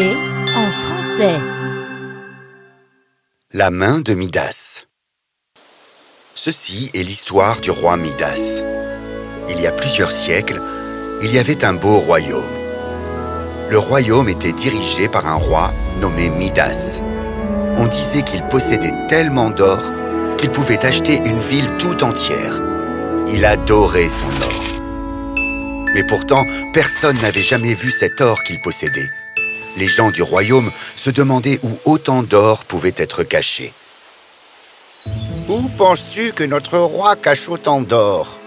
en français. La main de Midas Ceci est l'histoire du roi Midas. Il y a plusieurs siècles, il y avait un beau royaume. Le royaume était dirigé par un roi nommé Midas. On disait qu'il possédait tellement d'or qu'il pouvait acheter une ville tout entière. Il adorait son or. Mais pourtant, personne n'avait jamais vu cet or qu'il possédait. Les gens du royaume se demandaient où autant d'or pouvait être caché. Où penses-tu que notre roi cache autant d'or?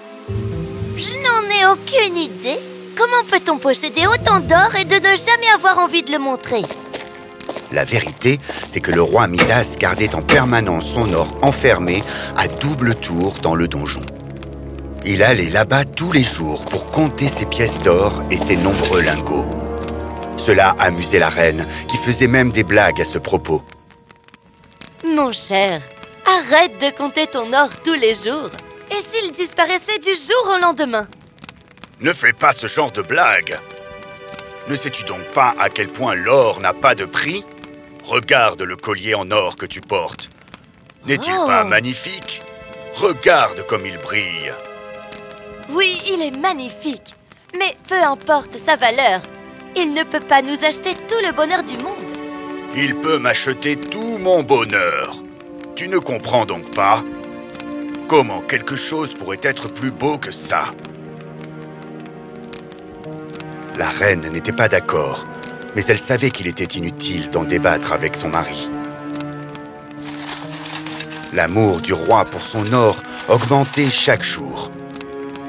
Je n'en ai aucune idée. Comment peut-on posséder autant d'or et de ne jamais avoir envie de le montrer? La vérité, c'est que le roi Midas gardait en permanence son or enfermé à double tour dans le donjon. Il allait là-bas tous les jours pour compter ses pièces d'or et ses nombreux lingots. Cela amusait la reine, qui faisait même des blagues à ce propos. Mon cher, arrête de compter ton or tous les jours. Et s'il disparaissait du jour au lendemain? Ne fais pas ce genre de blague. Ne sais-tu donc pas à quel point l'or n'a pas de prix? Regarde le collier en or que tu portes. N'est-il Oh. pas magnifique? Regarde comme il brille. Oui, il est magnifique. Mais peu importe sa valeur, il ne peut pas nous acheter tout le bonheur du monde. Il peut m'acheter tout mon bonheur. Tu ne comprends donc pas Comment quelque chose pourrait être plus beau que ça La reine n'était pas d'accord, mais elle savait qu'il était inutile d'en débattre avec son mari. L'amour du roi pour son or augmentait chaque jour.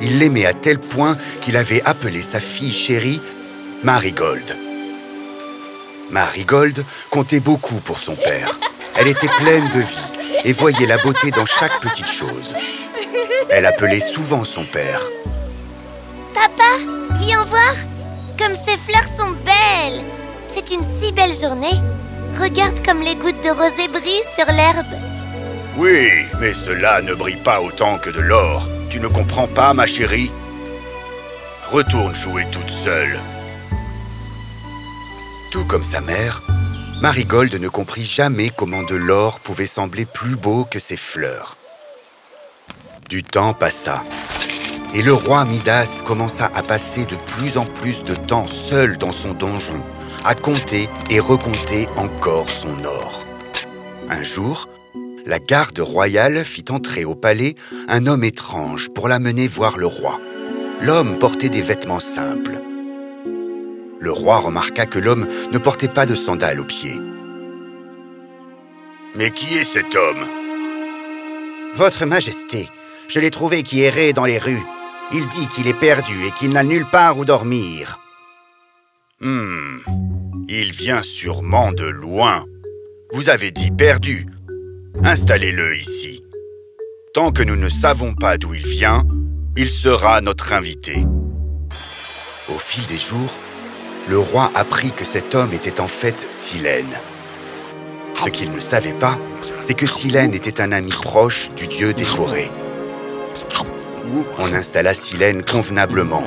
Il l'aimait à tel point qu'il avait appelé sa fille chérie Marigold. Marigold comptait beaucoup pour son père. Elle était pleine de vie et voyait la beauté dans chaque petite chose. Elle appelait souvent son père. Papa, viens voir Comme ces fleurs sont belles C'est une si belle journée Regarde comme les gouttes de rosée brillent sur l'herbe Oui, mais cela ne brille pas autant que de l'or. Tu ne comprends pas, ma chérie? Retourne jouer toute seule. Tout comme sa mère, Marigold ne comprit jamais comment de l'or pouvait sembler plus beau que ses fleurs. Du temps passa, et le roi Midas commença à passer de plus en plus de temps seul dans son donjon, à compter et recompter encore son or. Un jour, la garde royale fit entrer au palais un homme étrange pour l'amener voir le roi. L'homme portait des vêtements simples. Le roi remarqua que l'homme ne portait pas de sandales aux pieds. Mais qui est cet homme? Votre Majesté, je l'ai trouvé qui errait dans les rues. Il dit qu'il est perdu et qu'il n'a nulle part où dormir. Hmm, il vient sûrement de loin. Vous avez dit perdu. Installez-le ici. Tant que nous ne savons pas d'où il vient, il sera notre invité. Au fil des jours, le roi apprit que cet homme était en fait Silène. Ce qu'il ne savait pas, c'est que Silène était un ami proche du dieu des forêts. On installa Silène convenablement.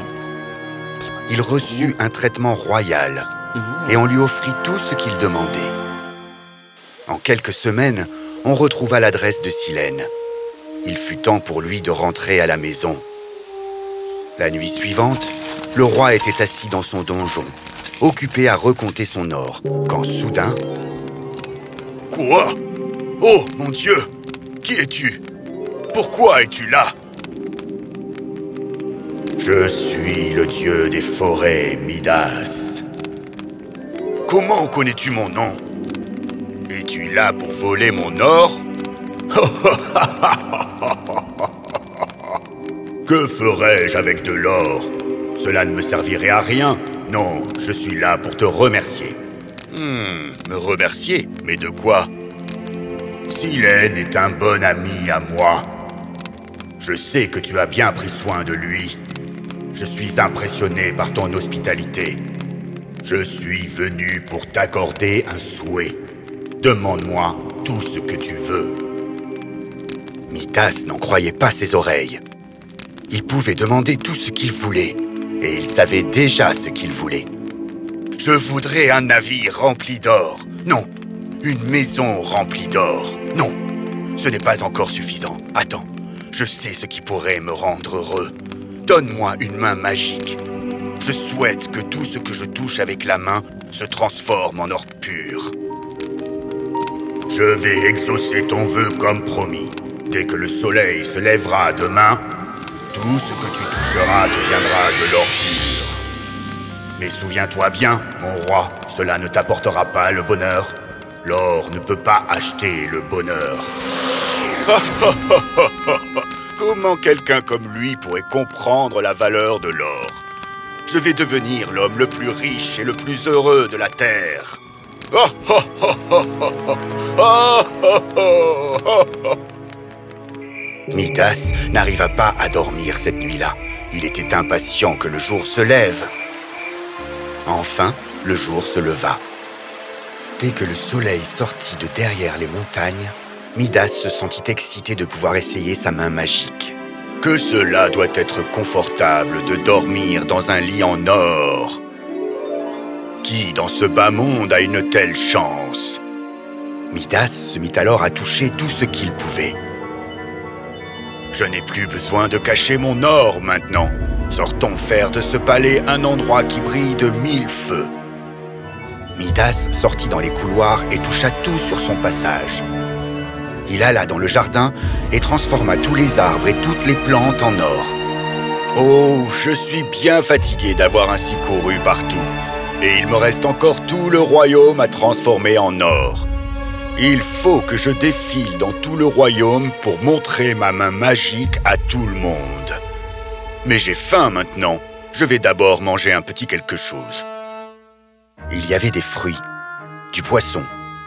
Il reçut un traitement royal et on lui offrit tout ce qu'il demandait. En quelques semaines, on retrouva l'adresse de Silène. Il fut temps pour lui de rentrer à la maison. La nuit suivante, le roi était assis dans son donjon, occupé à recompter son or, quand soudain, Quoi? Oh, mon Dieu! Qui es-tu? Pourquoi es-tu là? Je suis le dieu des forêts, Midas. Comment connais-tu mon nom? Es-tu là pour voler mon or? Que ferais-je avec de l'or? Cela ne me servirait à rien. Non, je suis là pour te remercier. Hmm, me remercier? Mais de quoi? Silène est un bon ami à moi. Je sais que tu as bien pris soin de lui. Je suis impressionné par ton hospitalité. Je suis venu pour t'accorder un souhait. Demande-moi tout ce que tu veux. Midas n'en croyait pas ses oreilles. Il pouvait demander tout ce qu'il voulait, et il savait déjà ce qu'il voulait. Je voudrais un navire rempli d'or. Non, une maison remplie d'or. Non, ce n'est pas encore suffisant. Attends, je sais ce qui pourrait me rendre heureux. Donne-moi une main magique. Je souhaite que tout ce que je touche avec la main se transforme en or pur. Je vais exaucer ton vœu comme promis. Dès que le soleil se lèvera demain, tout ce que tu toucheras deviendra de l'or pur. Mais souviens-toi bien, mon roi, cela ne t'apportera pas le bonheur. L'or ne peut pas acheter le bonheur. Comment quelqu'un comme lui pourrait comprendre la valeur de l'or? Je vais devenir l'homme le plus riche et le plus heureux de la Terre. Midas n'arriva pas à dormir cette nuit-là. Il était impatient que le jour se lève. Enfin, le jour se leva. Dès que le soleil sortit de derrière les montagnes, Midas se sentit excité de pouvoir essayer sa main magique. Que cela doit être confortable de dormir dans un lit en or. Qui dans ce bas monde a une telle chance? Midas se mit alors à toucher tout ce qu'il pouvait. Je n'ai plus besoin de cacher mon or maintenant. Sortons faire de ce palais un endroit qui brille de mille feux. Midas sortit dans les couloirs et toucha tout sur son passage. Il alla dans le jardin et transforma tous les arbres et toutes les plantes en or. Oh, je suis bien fatigué d'avoir ainsi couru partout. Et il me reste encore tout le royaume à transformer en or. Il faut que je défile dans tout le royaume pour montrer ma main magique à tout le monde. Mais j'ai faim maintenant. Je vais d'abord manger un petit quelque chose. Il y avait des fruits, du poisson,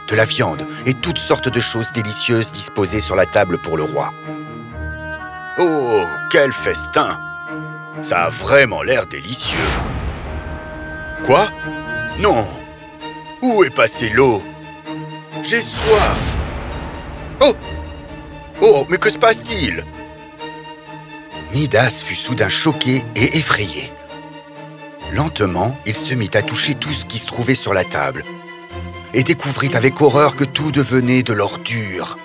de la viande et toutes sortes de choses délicieuses disposées sur la table pour le roi. Oh, quel festin Ça a vraiment l'air délicieux. Quoi? Non Où est passée l'eau? J'ai soif Oh Oh, mais que se passe-t-il? Midas fut soudain choqué et effrayé. Lentement, il se mit à toucher tout ce qui se trouvait sur la table et découvrit avec horreur que tout devenait de l'ordure.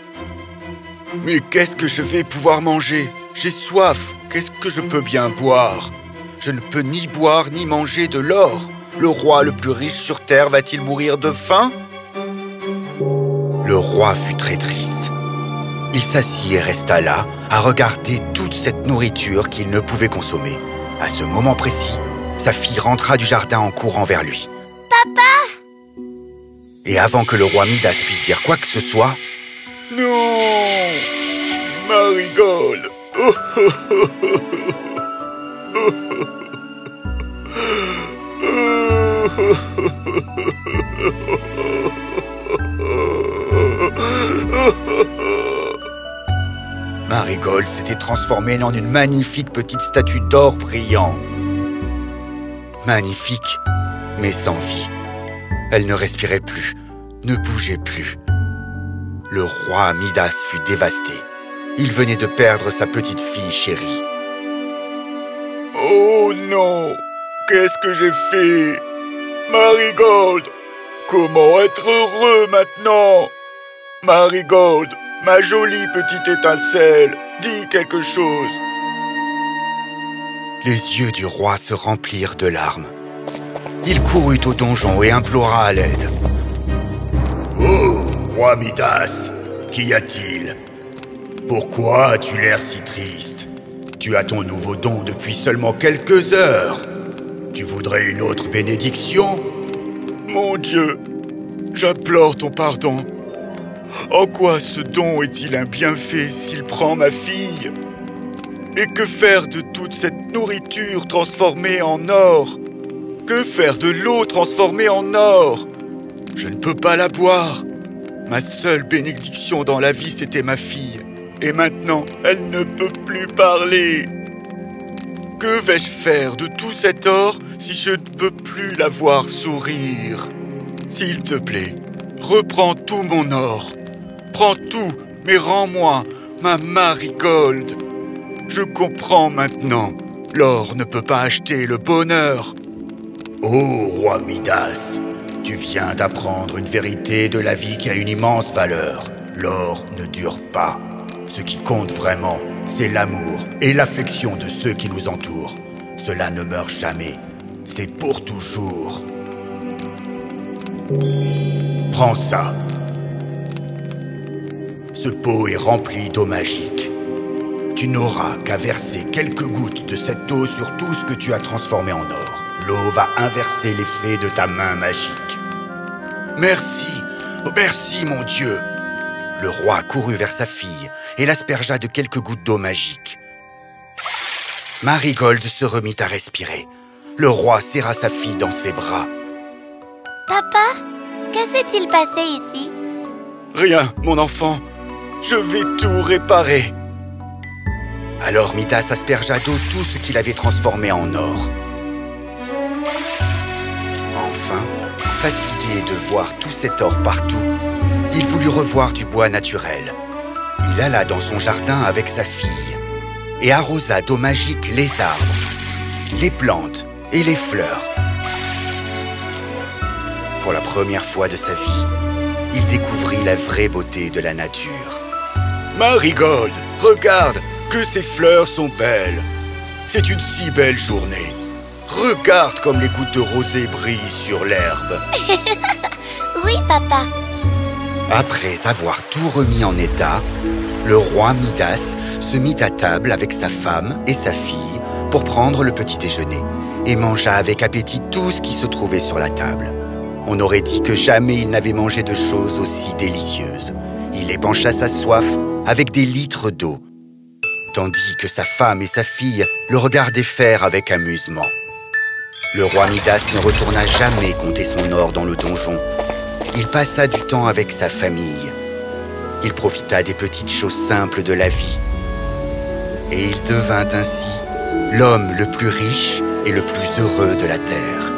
Mais qu'est-ce que je vais pouvoir manger? J'ai soif. Qu'est-ce que je peux bien boire? Je ne peux ni boire ni manger de l'or. Le roi le plus riche sur Terre va-t-il mourir de faim? Le roi fut très triste. Il s'assit et resta là, à regarder toute cette nourriture qu'il ne pouvait consommer. À ce moment précis, sa fille rentra du jardin en courant vers lui. Papa Et avant que le roi Midas puisse dire quoi que ce soit, Non Marigold Marigold s'était transformée en une magnifique petite statue d'or brillant. Magnifique, mais sans vie. Elle ne respirait plus, ne bougeait plus. Le roi Midas fut dévasté. Il venait de perdre sa petite fille chérie. Oh non Qu'est-ce que j'ai fait? Marigold Comment être heureux maintenant? Marigold, ma jolie petite étincelle, dis quelque chose. Les yeux du roi se remplirent de larmes. Il courut au donjon et implora à l'aide. Oh, roi Midas, qu'y a-t-il? Pourquoi as-tu l'air si triste? Tu as ton nouveau don depuis seulement quelques heures. Tu voudrais une autre bénédiction? Mon Dieu, j'implore ton pardon. En quoi ce don est-il un bienfait s'il prend ma fille Et que faire de toute cette nourriture transformée en or Que faire de l'eau transformée en or Je ne peux pas la boire. Ma seule bénédiction dans la vie, c'était ma fille. Et maintenant, elle ne peut plus parler. Que vais-je faire de tout cet or si je ne peux plus la voir sourire? S'il te plaît, reprends tout mon or. Prends tout, mais rends-moi ma marigold. Je comprends maintenant. L'or ne peut pas acheter le bonheur. Ô roi Midas, tu viens d'apprendre une vérité de la vie qui a une immense valeur. L'or ne dure pas. Ce qui compte vraiment, c'est l'amour et l'affection de ceux qui nous entourent. Cela ne meurt jamais. C'est pour toujours. Prends ça. Ce pot est rempli d'eau magique. Tu n'auras qu'à verser quelques gouttes de cette eau sur tout ce que tu as transformé en or. L'eau va inverser l'effet de ta main magique. Merci, oh, merci mon Dieu. Le roi courut vers sa fille et l'aspergea de quelques gouttes d'eau magique. Marigold se remit à respirer. Le roi serra sa fille dans ses bras. Papa, que s'est-il passé ici? Rien, mon enfant. Je vais tout réparer. Alors Midas aspergea d'eau tout ce qu'il avait transformé en or. Enfin, fatigué de voir tout cet or partout, il voulut revoir du bois naturel. Il alla dans son jardin avec sa fille et arrosa d'eau magique les arbres, les plantes et les fleurs. Pour la première fois de sa vie, il découvrit la vraie beauté de la nature. Marigold, regarde, que ces fleurs sont belles. C'est une si belle journée. Regarde comme les gouttes de rosée brillent sur l'herbe. Oui, papa. Après avoir tout remis en état, le roi Midas se mit à table avec sa femme et sa fille pour prendre le petit déjeuner et mangea avec appétit tout ce qui se trouvait sur la table. On aurait dit que jamais il n'avait mangé de choses aussi délicieuses. Il épancha sa soif avec des litres d'eau, tandis que sa femme et sa fille le regardaient faire avec amusement. Le roi Midas ne retourna jamais compter son or dans le donjon. Il passa du temps avec sa famille. Il profita des petites choses simples de la vie. Et il devint ainsi l'homme le plus riche et le plus heureux de la terre.